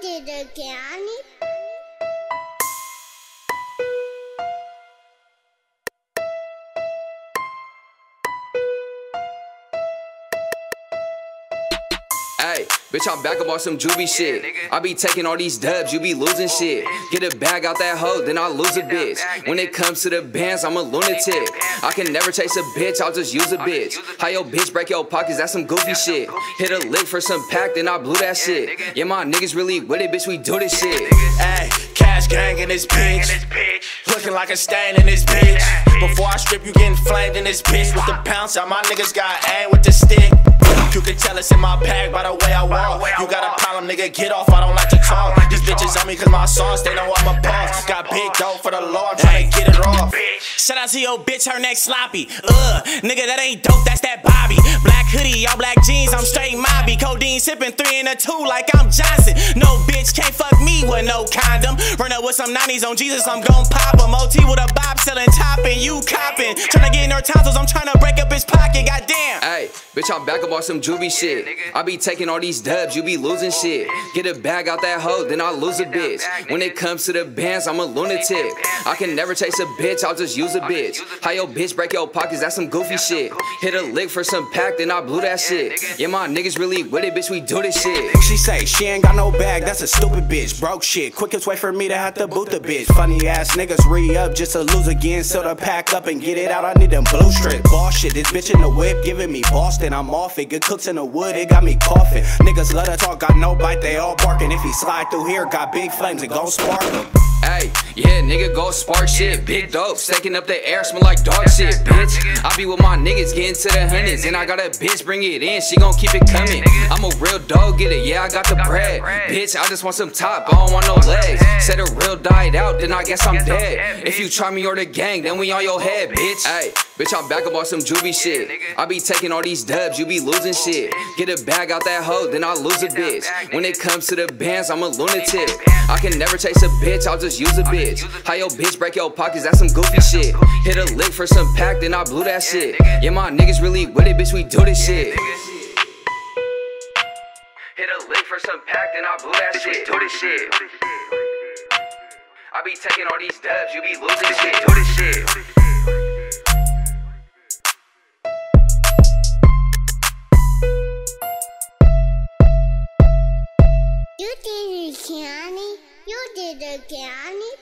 did it, Granny. Hey, bitch, I'm back up on some juvie shit. I be taking all these dubs, you be losing shit. Get a bag out that hoe, then I lose a bitch. When it comes to the bands, I'm a lunatic. I can never chase a bitch, I'll just use a bitch. How your bitch break your pockets, that's some goofy shit. Hit a lick for some pack, then I blew that shit. Yeah, my niggas really with it, bitch, we do this shit. Hey, cash gang in this bitch. Looking like a stain in this bitch. Before I strip, you getting flamed in this bitch. With the pounce out, my niggas got aim with the stick. You can tell it's in my bag by the way I walk. You got a problem, nigga, get off, I don't like to talk. These bitches on me cause my songs, they know I'm a boss. Got big dough for the law, I'm tryna get it off. Shout out to your bitch, her neck sloppy. Ugh, nigga, that ain't dope, that's that Bobby. Black hoodie, all black jeans, I'm straight mobby. Codeine sipping three and a two like I'm Johnson. No bitch can't fuck me with no condom. Run up with some 90s on Jesus, I'm gon' pop 'em. OT with a bob selling topping, you copping. Tryna get in her tonsils, I'm tryna break up his pocket, goddamn. Hey, bitch, I'm back up on some juvie shit. I be taking all these dubs, you be losing shit. Get a bag out that hoe, then I lose a bitch. When it comes to the bands, I'm a lunatic. I can never chase a bitch, I'll just use a bitch. How your bitch break your pockets, that's some goofy shit. Hit a lick for some pack, then I blew that shit. Yeah, my niggas really with it, bitch, we do this shit. She say she ain't got no bag, that's a stupid bitch. Broke shit, quickest way for me to have to boot the bitch. Funny ass niggas re up just to lose again. So to pack up and get it out, I need them blue strips. Boss shit, this bitch in the whip giving me Boston. I'm off it, good cooks in the wood, it got me coughing. Niggas love to talk, got no bite, they all barking. If he slide through here, got big flames and gon' spark 'em. Nigga, go spark shit. Big dope, staking up the air, smell like dog shit, bitch. I be with my niggas, getting to the hundreds. And I got a bitch, bring it in, she gon' keep it coming. I'm a real dog, get it, yeah, I got the bread. Bitch, I just want some top, I don't want no legs. Said a real died out, then I guess I'm dead. If you try me or the gang, then we on your head, bitch. Hey, bitch, I'm back up on some juvie shit. I be taking all these dubs, you be losing shit. Get a bag out that hoe, then I lose a bitch. When it comes to the bands, I'm a lunatic. I can never chase a bitch, I'll just use a bitch. How your bitch break your pockets, that's some goofy shit. Hit a lick for some pack, then I blew that shit. Yeah, my niggas really with it, bitch, we do this shit. Hit a lick for some pack, then I blew that shit. Do this shit. I be taking all these dubs, you be losing shit. Do this shit. You did it, Johnny. You did it, Johnny.